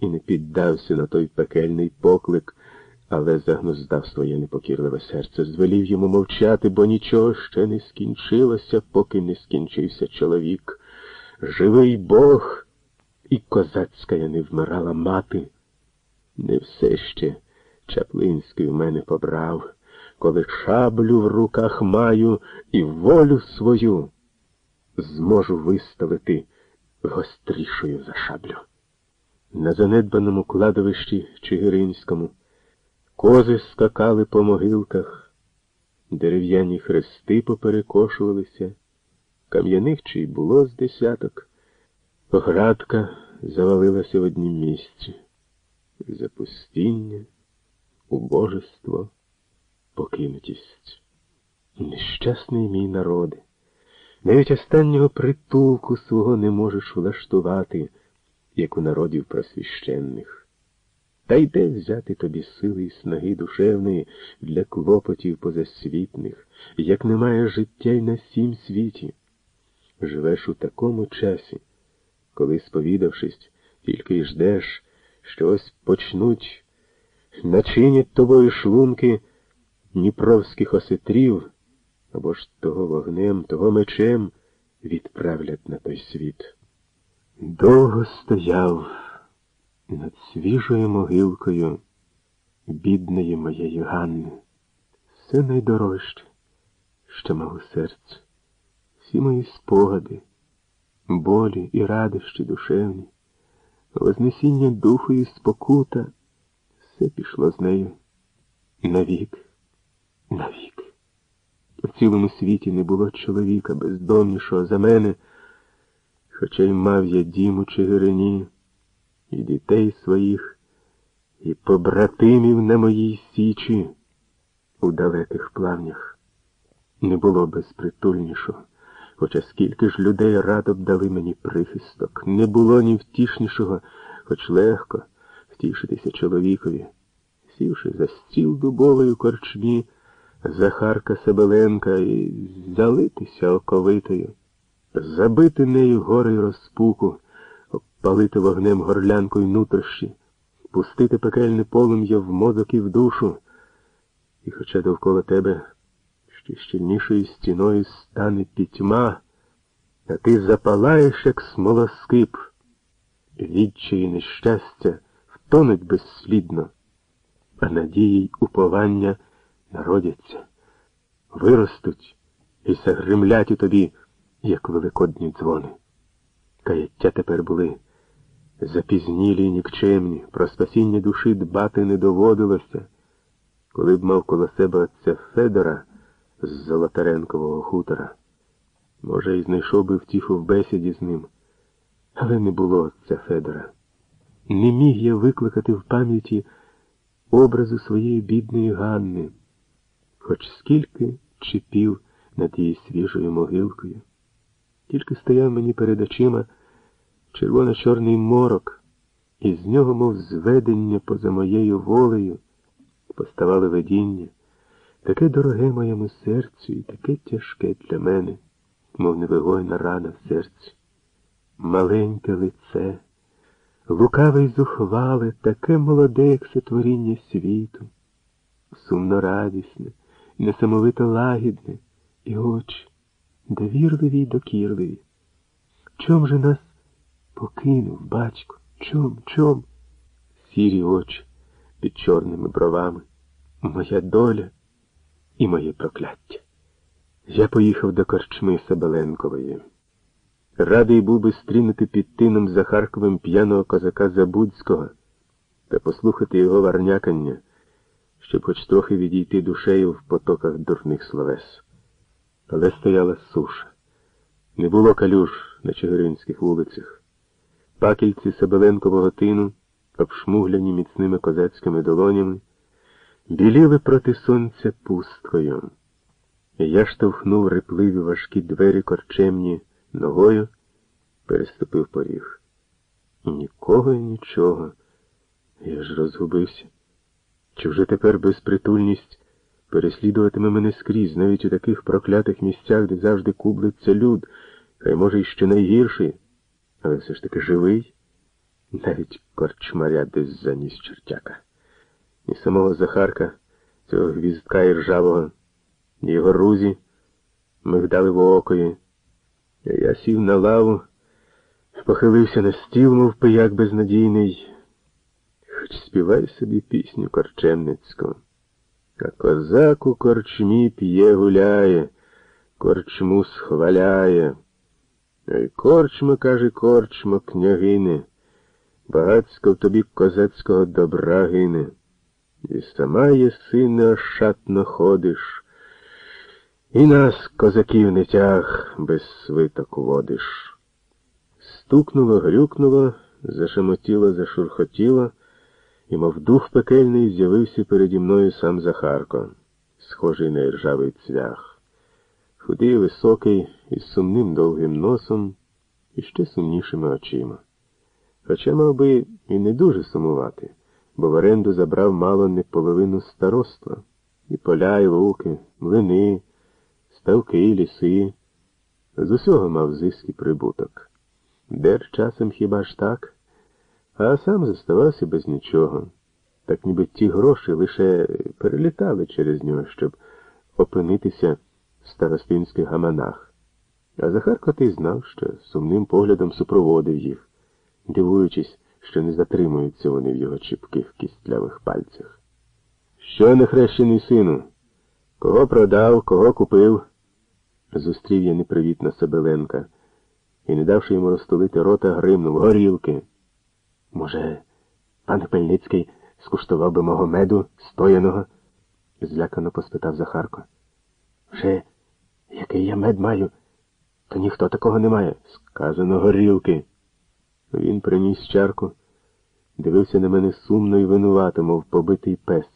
і не піддався на той пекельний поклик, але загнуздав своє непокірливе серце, звелів йому мовчати, бо нічого ще не скінчилося, поки не скінчився чоловік. Живий Бог, і козацька я не вмирала мати. Не все ще Чаплинський в мене побрав, коли шаблю в руках маю і волю свою зможу виставити гострішою за шаблю. На занедбаному кладовищі Чигиринському кози скакали по могилках, дерев'яні хрести поперекошувалися, кам'яних чи й було з десяток, оградка завалилася в однім місці. Запустіння, убожество, покинутість. Нещасний мій народи. Навіть останнього притулку свого не можеш влаштувати, як у народів просвіщенних. Та й де взяти тобі сили і снаги душевної для клопотів позасвітних, як немає життя й на сім світі. Живеш у такому часі, коли, сповідавшись, тільки й ждеш, що ось почнуть, начинять тобою шлунки дніпровських осетрів або ж того вогнем, того мечем відправлять на той світ. Довго стояв над свіжою могилкою бідної моєї Ганни. Все найдорожче, що мав у серці, всі мої спогади, болі і радощі душевні, вознесіння духу і спокута, все пішло з нею навік, навік. В цілому світі не було чоловіка бездомнішого за мене, хоча й мав я дім у Чигирині, і дітей своїх, і побратимів на моїй січі у далеких плавнях. Не було безпритульнішого, хоча скільки ж людей радо б дали мені прихисток. Не було ні втішнішого, хоч легко втішитися чоловікові, сівши за стіл дубовою корчмі. Захарка Себеленка і залитися оковитою, забити нею гори розпуку, обпалити вогнем горлянкою нутрощі, пустити пекельне полум'я в мозок і в душу, і хоча довкола тебе ще щільнішою стіною стане пітьма, а ти запалаєш, як смолоскип, відчаї нещастя втонуть безслідно, а надії й уповання народяться, виростуть і загримлять у тобі, як великодні дзвони. Каяття тепер були запізнілі й нікчемні, про спасіння душі дбати не доводилося, коли б мав коло себе отця Федора з Золотаренкового хутора. Може, і знайшов би втіху в бесіді з ним, але не було отця Федора. Не міг я викликати в пам'яті образу своєї бідної Ганни хоч скільки чіпів над її свіжою могилкою. Тільки стояв мені перед очима червоно-чорний морок, і з нього, мов зведення поза моєю волею, поставали видіння, таке дороге моєму серцю і таке тяжке для мене, мов невигойна рана в серці. Маленьке лице, лукаве й зухвале, таке молоде, як сотворіння світу, сумно радісне несамовито лагідне, і очі, довірливі й докірливі. Чом же нас покинув, батько? Чом, чом? Сірі очі під чорними бровами, моя доля і моє прокляття. Я поїхав до корчми Себеленкової. Радий був би стрінути під тином Захарковим п'яного козака Забудського та послухати його варнякання щоб хоч трохи відійти душею в потоках дурних словес. Але стояла суша. Не було калюж на Чигиринських вулицях. Пакільці Себеленкового тину, обшмугляні міцними козацькими долонями, біліли проти сонця пусткою. Я штовхнув рипливі важкі двері корчемні ногою, переступив поріг. Нікого і нічого. Я ж розгубився. Чи вже тепер безпритульність переслідуватиме мене скрізь, навіть у таких проклятих місцях, де завжди кублиться люд, хай може й ще найгірший, але все ж таки живий? Навіть корчмаря десь заніс чертяка. І самого Захарка, цього гвіздка і ржавого, і його рузі мигдали в окої. Я сів на лаву, похилився на стіл, мов пияк безнадійний, хоч співай собі пісню корчемницьку. А козак у корчмі п'є гуляє, корчму схваляє. Ой, корчма, каже, корчма, княгине, багацько в тобі козацького добра гине. І сама єси неошатно ходиш, і нас, козаків, не тяг, без свиток водиш. Стукнуло, грюкнуло, зашемотіло, зашурхотіло, і, мов дух пекельний, з'явився переді мною сам Захарко, схожий на іржавий цвях. Худий, високий, із сумним довгим носом і ще сумнішими очима. Хоча мав би і не дуже сумувати, бо в оренду забрав мало не половину староства, і поля, і луки, млини, ставки, ліси. З усього мав зиск і прибуток. Дер часом хіба ж так, а сам заставався без нічого. Так ніби ті гроші лише перелітали через нього, щоб опинитися в старостинських гаманах. А Захар Котий знав, що сумним поглядом супроводив їх, дивуючись, що не затримуються вони в його чіпких кістлявих пальцях. Що нехрещений сину? Кого продав, кого купив? Зустрів я непривітно Себеленка і, не давши йому розтулити рота, гримнув горілки. Може, пан Хмельницький скуштував би мого меду стояного? злякано поспитав Захарко. Вже який я мед маю, то ніхто такого не має. Сказано горілки. Він приніс чарку, дивився на мене сумно і винувато, мов побитий пес.